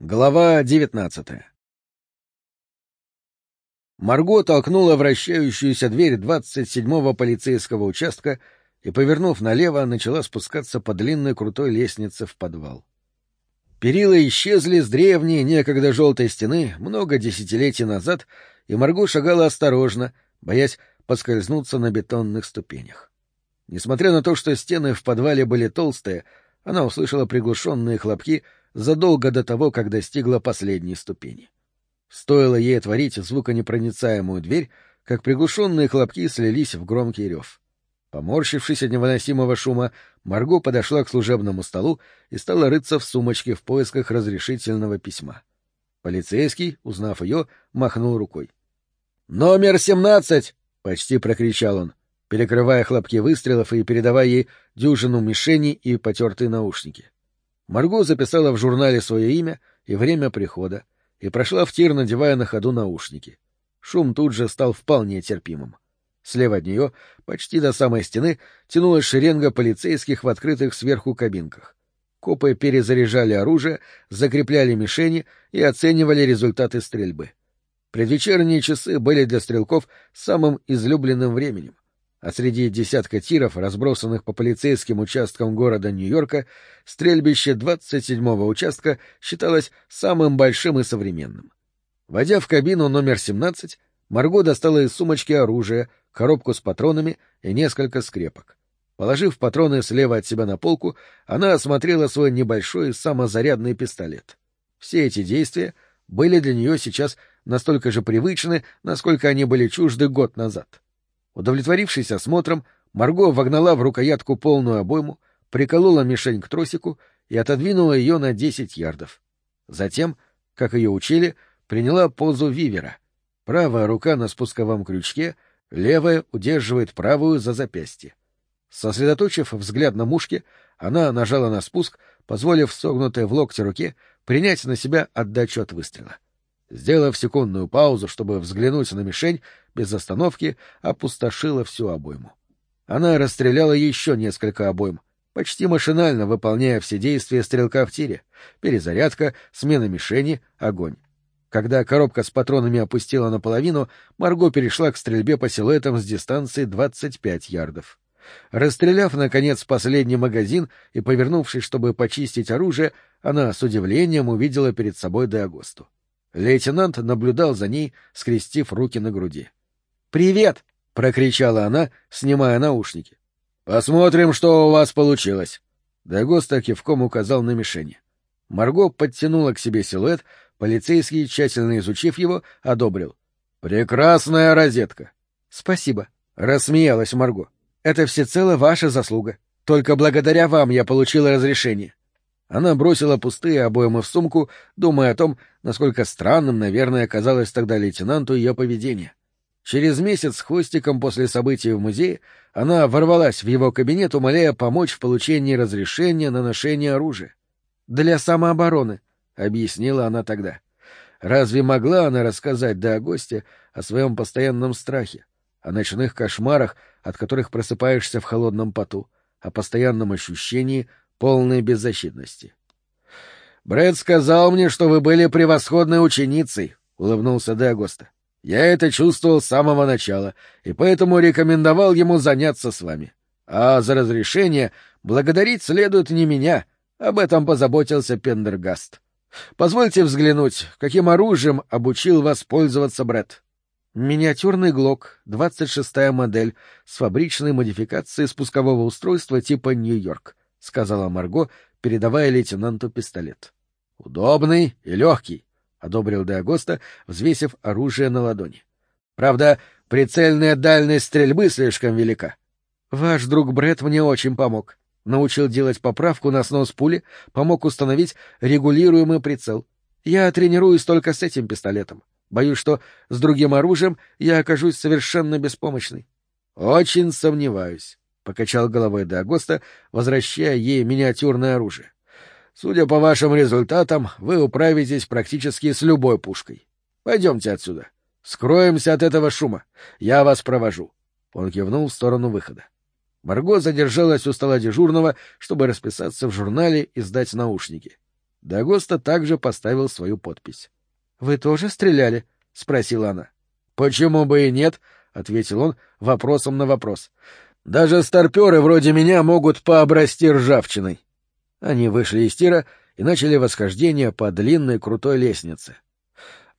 Глава девятнадцатая Марго толкнула вращающуюся дверь двадцать седьмого полицейского участка и, повернув налево, начала спускаться по длинной крутой лестнице в подвал. Перила исчезли с древней, некогда желтой стены много десятилетий назад, и Марго шагала осторожно, боясь поскользнуться на бетонных ступенях. Несмотря на то, что стены в подвале были толстые, она услышала приглушенные хлопки — задолго до того, как достигла последней ступени. Стоило ей отворить звуконепроницаемую дверь, как приглушенные хлопки слились в громкий рев. Поморщившись от невыносимого шума, Марго подошла к служебному столу и стала рыться в сумочке в поисках разрешительного письма. Полицейский, узнав ее, махнул рукой. «Номер семнадцать!» — почти прокричал он, перекрывая хлопки выстрелов и передавая ей дюжину мишеней и потертые наушники. Марго записала в журнале свое имя и время прихода и прошла в тир, надевая на ходу наушники. Шум тут же стал вполне терпимым. Слева от нее, почти до самой стены, тянулась шеренга полицейских в открытых сверху кабинках. Копы перезаряжали оружие, закрепляли мишени и оценивали результаты стрельбы. Предвечерние часы были для стрелков самым излюбленным временем а среди десятка тиров, разбросанных по полицейским участкам города Нью-Йорка, стрельбище 27-го участка считалось самым большим и современным. Войдя в кабину номер 17, Марго достала из сумочки оружие, коробку с патронами и несколько скрепок. Положив патроны слева от себя на полку, она осмотрела свой небольшой самозарядный пистолет. Все эти действия были для нее сейчас настолько же привычны, насколько они были чужды год назад. Удовлетворившись осмотром, Марго вогнала в рукоятку полную обойму, приколола мишень к тросику и отодвинула ее на десять ярдов. Затем, как ее учили, приняла позу вивера. Правая рука на спусковом крючке, левая удерживает правую за запястье. Сосредоточив взгляд на мушке, она нажала на спуск, позволив согнутой в локте руке принять на себя отдачу от выстрела. — Сделав секундную паузу, чтобы взглянуть на мишень, без остановки опустошила всю обойму. Она расстреляла еще несколько обойм, почти машинально выполняя все действия стрелка в тире — перезарядка, смена мишени, огонь. Когда коробка с патронами опустила наполовину, Марго перешла к стрельбе по силуэтам с дистанции 25 ярдов. Расстреляв, наконец, последний магазин и повернувшись, чтобы почистить оружие, она с удивлением увидела перед собой Деагосту. Лейтенант наблюдал за ней, скрестив руки на груди. «Привет!» — прокричала она, снимая наушники. «Посмотрим, что у вас получилось!» Дагоста кивком указал на мишени. Марго подтянула к себе силуэт, полицейский, тщательно изучив его, одобрил. «Прекрасная розетка!» «Спасибо!» — рассмеялась Марго. «Это всецело ваша заслуга. Только благодаря вам я получила разрешение. Она бросила пустые обоймы в сумку, думая о том, насколько странным, наверное, казалось тогда лейтенанту ее поведение. Через месяц с хвостиком после событий в музее она ворвалась в его кабинет, умоляя помочь в получении разрешения на ношение оружия. «Для самообороны», — объяснила она тогда. Разве могла она рассказать до гостя о своем постоянном страхе, о ночных кошмарах, от которых просыпаешься в холодном поту, о постоянном ощущении полной беззащитности. «Брэд сказал мне, что вы были превосходной ученицей», — улыбнулся Дагоста. «Я это чувствовал с самого начала, и поэтому рекомендовал ему заняться с вами. А за разрешение благодарить следует не меня, об этом позаботился Пендергаст. Позвольте взглянуть, каким оружием обучил вас пользоваться Брэд». Миниатюрный ГЛОК, 26-я модель, с фабричной модификацией спускового устройства типа Нью-Йорк. — сказала Марго, передавая лейтенанту пистолет. — Удобный и легкий, — одобрил Деагоста, взвесив оружие на ладони. — Правда, прицельная дальность стрельбы слишком велика. — Ваш друг Бред мне очень помог. Научил делать поправку на снос пули, помог установить регулируемый прицел. Я тренируюсь только с этим пистолетом. Боюсь, что с другим оружием я окажусь совершенно беспомощной. — Очень сомневаюсь покачал головой Дагоста, возвращая ей миниатюрное оружие. Судя по вашим результатам, вы управитесь практически с любой пушкой. Пойдемте отсюда. Скроемся от этого шума. Я вас провожу. Он кивнул в сторону выхода. Марго задержалась у стола дежурного, чтобы расписаться в журнале и сдать наушники. Дагоста также поставил свою подпись. — Вы тоже стреляли? — спросила она. — Почему бы и нет? — ответил он вопросом на вопрос. — Даже старперы вроде меня могут пообрасти ржавчиной. Они вышли из тира и начали восхождение по длинной крутой лестнице.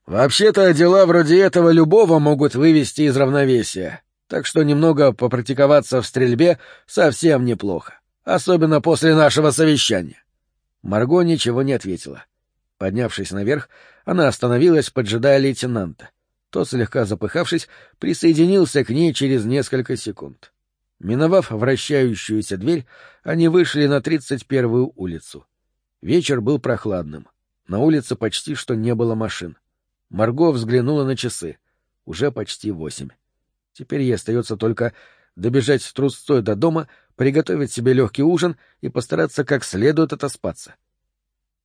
Вообще-то дела вроде этого любого могут вывести из равновесия, так что немного попрактиковаться в стрельбе совсем неплохо, особенно после нашего совещания. Марго ничего не ответила. Поднявшись наверх, она остановилась, поджидая лейтенанта. Тот, слегка запыхавшись, присоединился к ней через несколько секунд. Миновав вращающуюся дверь, они вышли на тридцать первую улицу. Вечер был прохладным. На улице почти что не было машин. Марго взглянула на часы. Уже почти восемь. Теперь ей остается только добежать трусцой до дома, приготовить себе легкий ужин и постараться как следует отоспаться.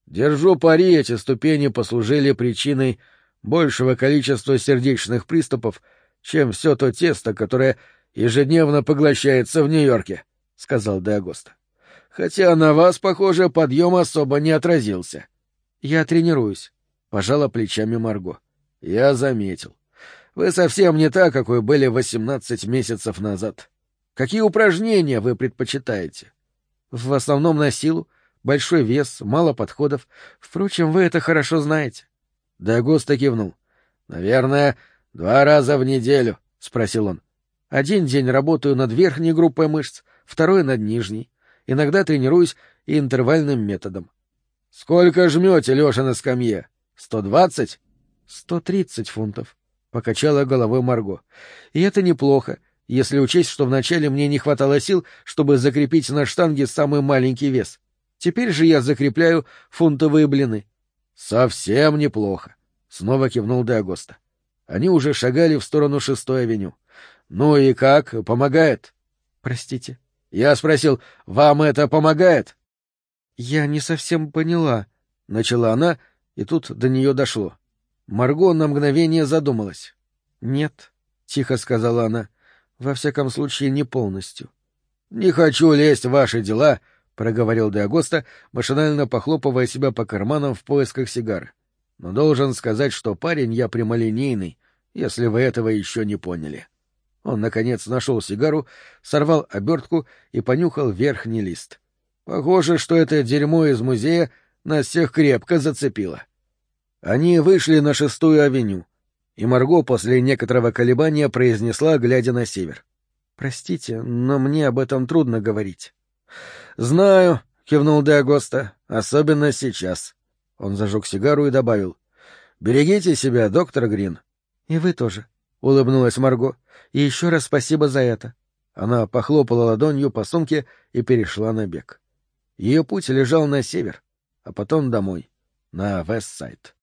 Держу пари, эти ступени послужили причиной большего количества сердечных приступов, чем все то тесто, которое ежедневно поглощается в Нью-Йорке, — сказал Де Хотя на вас, похоже, подъем особо не отразился. — Я тренируюсь, — пожала плечами Марго. — Я заметил. Вы совсем не та, какой были восемнадцать месяцев назад. Какие упражнения вы предпочитаете? — В основном на силу, большой вес, мало подходов. Впрочем, вы это хорошо знаете. Дагоста кивнул. — Наверное, два раза в неделю, — спросил он. — Один день работаю над верхней группой мышц, второй — над нижней. Иногда тренируюсь интервальным методом. — Сколько жмете, Леша, на скамье? Сто двадцать? — Сто тридцать фунтов, — покачала головой Марго. — И это неплохо, если учесть, что вначале мне не хватало сил, чтобы закрепить на штанге самый маленький вес. Теперь же я закрепляю фунтовые блины. — Совсем неплохо, — снова кивнул Деагоста. Они уже шагали в сторону шестой авеню. — Ну и как, помогает? — Простите. Я спросил, вам это помогает? — Я не совсем поняла, — начала она, и тут до нее дошло. Марго на мгновение задумалась. — Нет, — тихо сказала она, — во всяком случае не полностью. — Не хочу лезть в ваши дела, —— проговорил Деагоста, машинально похлопывая себя по карманам в поисках сигары. — Но должен сказать, что парень я прямолинейный, если вы этого еще не поняли. Он, наконец, нашел сигару, сорвал обертку и понюхал верхний лист. Похоже, что это дерьмо из музея нас всех крепко зацепило. Они вышли на шестую авеню, и Марго после некоторого колебания произнесла, глядя на север. — Простите, но мне об этом трудно говорить. — Знаю, — кивнул Де особенно сейчас. Он зажег сигару и добавил. — Берегите себя, доктор Грин. — И вы тоже, — улыбнулась Марго. — И еще раз спасибо за это. Она похлопала ладонью по сумке и перешла на бег. Ее путь лежал на север, а потом домой, на Вестсайд.